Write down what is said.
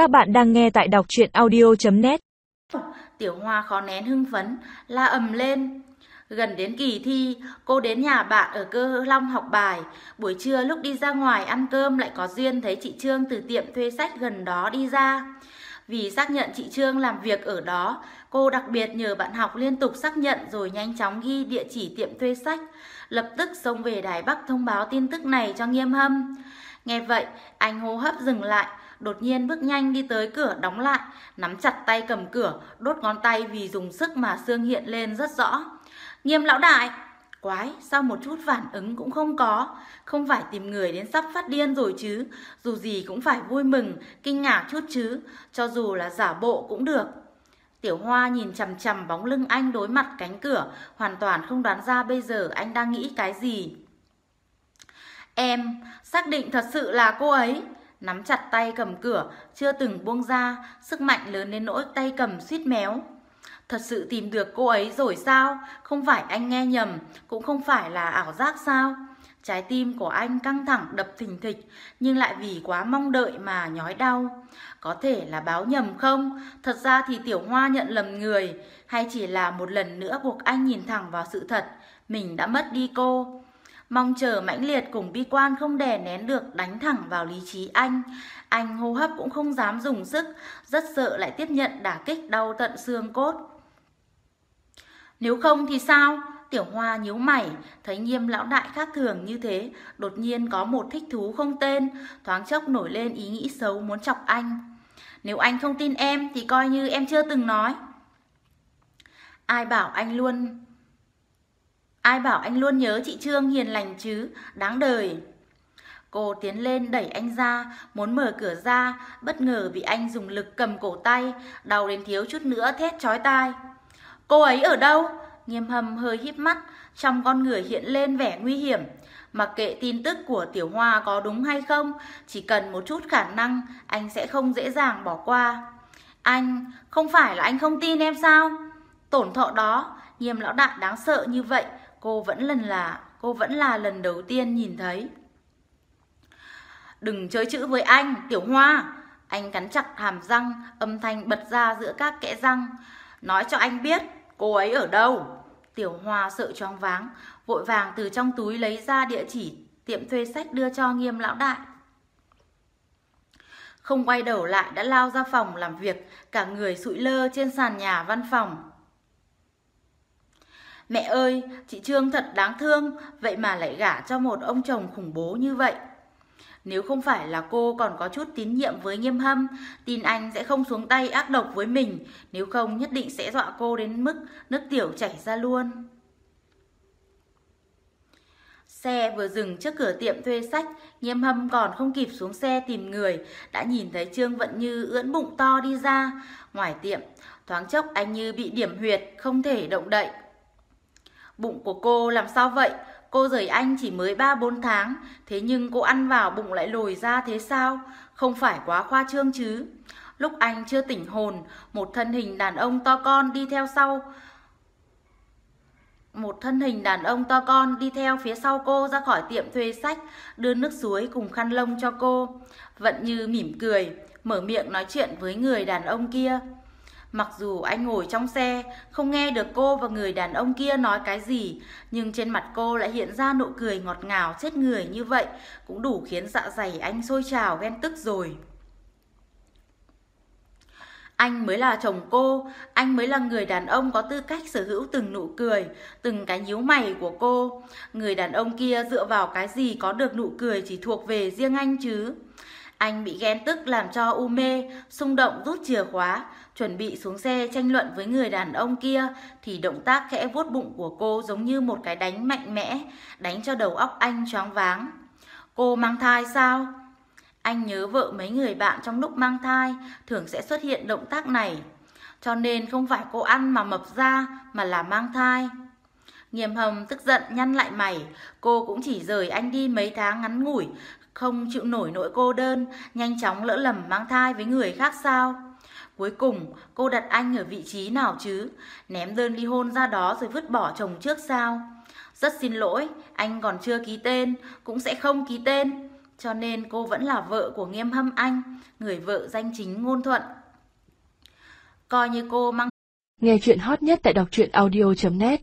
Các bạn đang nghe tại đọc chuyện audio.net Tiểu Hoa khó nén hưng phấn, la ầm lên. Gần đến kỳ thi, cô đến nhà bạn ở cơ Long học bài. Buổi trưa lúc đi ra ngoài ăn cơm lại có duyên thấy chị Trương từ tiệm thuê sách gần đó đi ra. Vì xác nhận chị Trương làm việc ở đó, cô đặc biệt nhờ bạn học liên tục xác nhận rồi nhanh chóng ghi địa chỉ tiệm thuê sách. Lập tức xông về Đài Bắc thông báo tin tức này cho nghiêm hâm. Nghe vậy, anh hô hấp dừng lại, đột nhiên bước nhanh đi tới cửa đóng lại, nắm chặt tay cầm cửa, đốt ngón tay vì dùng sức mà xương hiện lên rất rõ. Nghiêm lão đại! Quái, sao một chút phản ứng cũng không có, không phải tìm người đến sắp phát điên rồi chứ, dù gì cũng phải vui mừng, kinh ngạc chút chứ, cho dù là giả bộ cũng được. Tiểu Hoa nhìn chằm chằm bóng lưng anh đối mặt cánh cửa, hoàn toàn không đoán ra bây giờ anh đang nghĩ cái gì. Em, xác định thật sự là cô ấy. Nắm chặt tay cầm cửa, chưa từng buông ra, sức mạnh lớn đến nỗi tay cầm suýt méo. Thật sự tìm được cô ấy rồi sao? Không phải anh nghe nhầm, cũng không phải là ảo giác sao? Trái tim của anh căng thẳng đập thình thịch, nhưng lại vì quá mong đợi mà nhói đau. Có thể là báo nhầm không? Thật ra thì Tiểu Hoa nhận lầm người, hay chỉ là một lần nữa buộc anh nhìn thẳng vào sự thật, mình đã mất đi cô. Mong chờ mãnh liệt cùng bi quan không đè nén được đánh thẳng vào lý trí anh. Anh hô hấp cũng không dám dùng sức, rất sợ lại tiếp nhận đả kích đau tận xương cốt. Nếu không thì sao? Tiểu Hoa nhíu mày, thấy nghiêm lão đại khác thường như thế, đột nhiên có một thích thú không tên, thoáng chốc nổi lên ý nghĩ xấu muốn chọc anh. Nếu anh không tin em thì coi như em chưa từng nói. Ai bảo anh luôn Ai bảo anh luôn nhớ chị Trương hiền lành chứ, đáng đời. Cô tiến lên đẩy anh ra, muốn mở cửa ra, bất ngờ bị anh dùng lực cầm cổ tay, đau đến thiếu chút nữa thét chói tai. Cô ấy ở đâu? Nghiêm hầm hơi híp mắt, trong con người hiện lên vẻ nguy hiểm. Mặc kệ tin tức của Tiểu Hoa có đúng hay không, chỉ cần một chút khả năng, anh sẽ không dễ dàng bỏ qua. Anh, không phải là anh không tin em sao? Tổn thọ đó, nghiêm lão đại đáng sợ như vậy, cô vẫn lần là cô vẫn là lần đầu tiên nhìn thấy. Đừng chơi chữ với anh, Tiểu Hoa. Anh cắn chặt hàm răng, âm thanh bật ra giữa các kẽ răng. Nói cho anh biết, cô ấy ở đâu? Tiểu Hoa sợ choáng váng, vội vàng từ trong túi lấy ra địa chỉ tiệm thuê sách đưa cho nghiêm lão đại. Không quay đầu lại đã lao ra phòng làm việc, cả người sụi lơ trên sàn nhà văn phòng. Mẹ ơi, chị Trương thật đáng thương, vậy mà lại gả cho một ông chồng khủng bố như vậy. Nếu không phải là cô còn có chút tín nhiệm với nghiêm hâm, tin anh sẽ không xuống tay ác độc với mình, nếu không nhất định sẽ dọa cô đến mức nước tiểu chảy ra luôn. Xe vừa dừng trước cửa tiệm thuê sách, nghiêm hâm còn không kịp xuống xe tìm người, đã nhìn thấy Trương Vận Như ưỡn bụng to đi ra. Ngoài tiệm, thoáng chốc anh như bị điểm huyệt, không thể động đậy. Bụng của cô làm sao vậy? Cô rời anh chỉ mới 3-4 tháng, thế nhưng cô ăn vào bụng lại lồi ra thế sao? Không phải quá khoa trương chứ? Lúc anh chưa tỉnh hồn, một thân hình đàn ông to con đi theo sau. Một thân hình đàn ông to con đi theo phía sau cô ra khỏi tiệm thuê sách, đưa nước suối cùng khăn lông cho cô. Vận như mỉm cười, mở miệng nói chuyện với người đàn ông kia. Mặc dù anh ngồi trong xe, không nghe được cô và người đàn ông kia nói cái gì, nhưng trên mặt cô lại hiện ra nụ cười ngọt ngào chết người như vậy, cũng đủ khiến dạ dày anh sôi trào ghen tức rồi. Anh mới là chồng cô, anh mới là người đàn ông có tư cách sở hữu từng nụ cười, từng cái nhíu mày của cô. Người đàn ông kia dựa vào cái gì có được nụ cười chỉ thuộc về riêng anh chứ. Anh bị ghen tức làm cho u mê, xung động rút chìa khóa, chuẩn bị xuống xe tranh luận với người đàn ông kia thì động tác khẽ vuốt bụng của cô giống như một cái đánh mạnh mẽ, đánh cho đầu óc anh choáng váng. Cô mang thai sao? Anh nhớ vợ mấy người bạn trong lúc mang thai thường sẽ xuất hiện động tác này. Cho nên không phải cô ăn mà mập ra mà là mang thai. Nghiêm hầm tức giận nhăn lại mày, cô cũng chỉ rời anh đi mấy tháng ngắn ngủi, không chịu nổi nỗi cô đơn, nhanh chóng lỡ lầm mang thai với người khác sao? Cuối cùng, cô đặt anh ở vị trí nào chứ? Ném đơn ly hôn ra đó rồi vứt bỏ chồng trước sao? Rất xin lỗi, anh còn chưa ký tên, cũng sẽ không ký tên. cho nên cô vẫn là vợ của Nghiêm Hâm Anh, người vợ danh chính ngôn thuận. Coi như cô mang Nghe chuyện hot nhất tại đọc truyện audio.net